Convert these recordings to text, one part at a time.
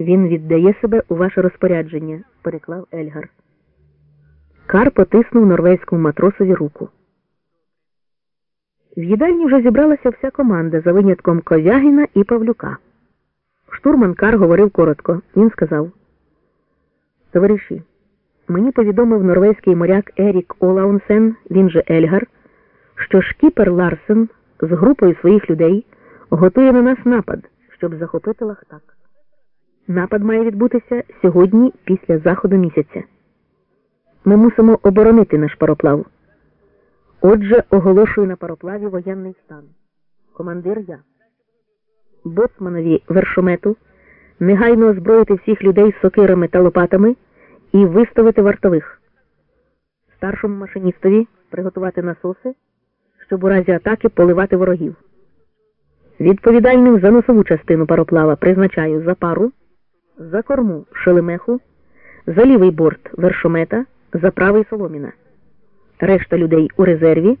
Він віддає себе у ваше розпорядження, переклав Ельгар. Кар потиснув норвезькому матросові руку. В їдальні вже зібралася вся команда за винятком Ковягіна і Павлюка. Штурман Кар говорив коротко. Він сказав: Товариші, мені повідомив норвезький моряк Ерік Олаунсен, він же Ельгар, що шкіпер Ларсен з групою своїх людей готує на нас напад, щоб захопити Лахтак. Напад має відбутися сьогодні після заходу місяця. Ми мусимо оборонити наш пароплав. Отже, оголошую на пароплаві воєнний стан. Командир я. Боцманові вершомету негайно озброїти всіх людей сокирами та лопатами і виставити вартових. Старшому машиністові приготувати насоси, щоб у разі атаки поливати ворогів. Відповідальним за носову частину пароплава призначаю за пару, за корму шелемеху, за лівий борт вершомета, за правий соломіна. Решта людей у резерві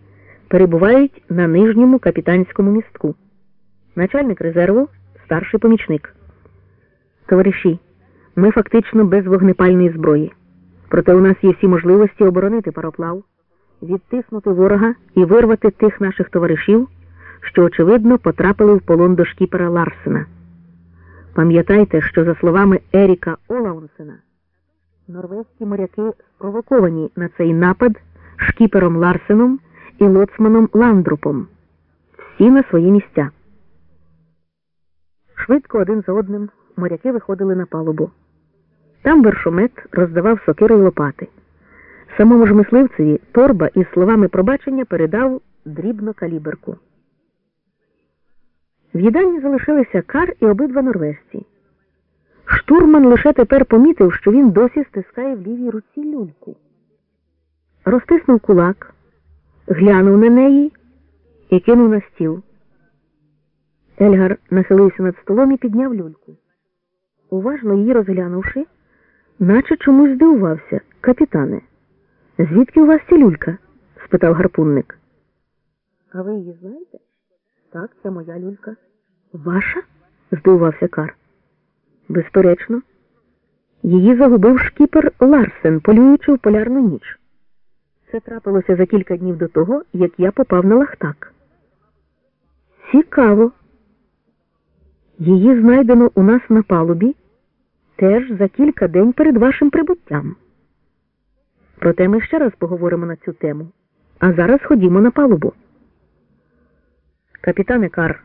перебувають на нижньому капітанському містку. Начальник резерву старший помічник. Товариші, ми фактично без вогнепальної зброї. Проте у нас є всі можливості оборонити пароплав, відтиснути ворога і вирвати тих наших товаришів, що, очевидно, потрапили в полон до шкіпера Ларсена. Пам'ятайте, що, за словами Еріка Олаунсена, норвезькі моряки спровоковані на цей напад шкіпером Ларсеном і лоцманом Ландрупом. Всі на свої місця. Швидко один за одним моряки виходили на палубу. Там вершомет роздавав сокири й лопати. Самому ж мисливцеві торба із словами пробачення передав дрібну каліберку. В їдальні залишилися кар і обидва норвежці. Штурман лише тепер помітив, що він досі стискає в лівій руці люльку. Розтиснув кулак, глянув на неї і кинув на стіл. Ельгар нахилився над столом і підняв люльку. Уважно її розглянувши, наче чомусь здивувався. Капітане, звідки у вас ця люлька? спитав гарпунник. А ви її знаєте? Так, це моя люлька. Ваша? здивувався Кар. Безперечно. Її загубив шкіпер Ларсен, полюючи в полярну ніч. Це трапилося за кілька днів до того, як я попав на лахтак. Цікаво. Її знайдено у нас на палубі теж за кілька день перед вашим прибуттям. Проте ми ще раз поговоримо на цю тему. А зараз ходімо на палубу. Капітане Кар,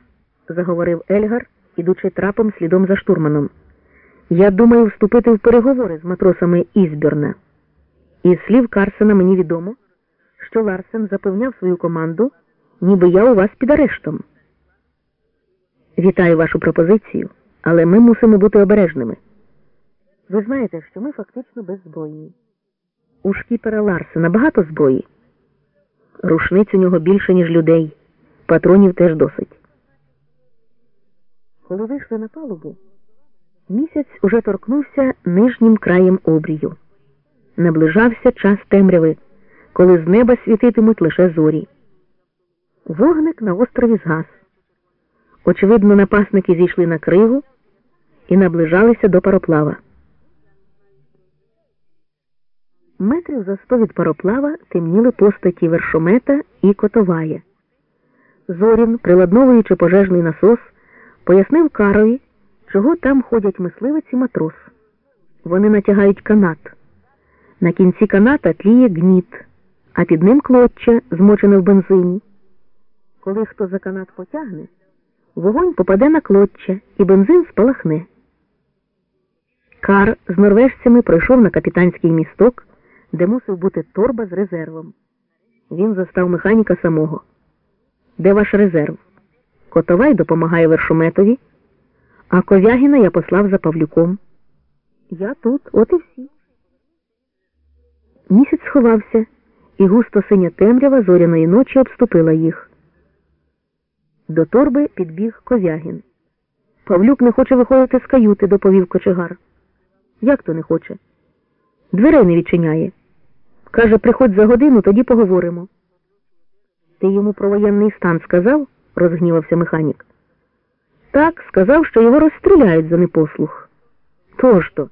заговорив Ельгар, ідучи трапом слідом за штурманом. Я думаю вступити в переговори з матросами Ізберна. Із слів Карсена мені відомо, що Ларсен запевняв свою команду, ніби я у вас під арештом. Вітаю вашу пропозицію, але ми мусимо бути обережними. Ви знаєте, що ми фактично беззбройні. У шкіпера Ларсена багато зброї. Рушниць у нього більше, ніж людей. Патронів теж досить. Коли вийшли на палубу, місяць уже торкнувся нижнім краєм обрію. Наближався час темряви, коли з неба світитимуть лише зорі. Вогник на острові згас. Очевидно, напасники зійшли на кригу і наближалися до пароплава. Метрів за сто від пароплава темніли постаті вершомета і котовая. Зорін, приладновуючи пожежний насос, пояснив Карові, чого там ходять мисливець і матрос. Вони натягають канат. На кінці каната тліє гніт, а під ним клоччя, змочене в бензині. Коли хто за канат потягне, вогонь попаде на клоччя і бензин спалахне. Кар з норвежцями пройшов на капітанський місток, де мусив бути торба з резервом. Він застав механіка самого. Де ваш резерв? Котовай допомагає вершометові, а ковягіна я послав за Павлюком. Я тут, от і всі. Місяць сховався, і густо синя темрява зоряної ночі обступила їх. До торби підбіг ковягін. Павлюк не хоче виходити з каюти, доповів кочегар. Як то не хоче? Дверей не відчиняє. Каже, приходь за годину, тоді поговоримо. Ти йому про воєнний стан сказав? розгнівався механік. Так, сказав, що його розстріляють за непослух. То ж то?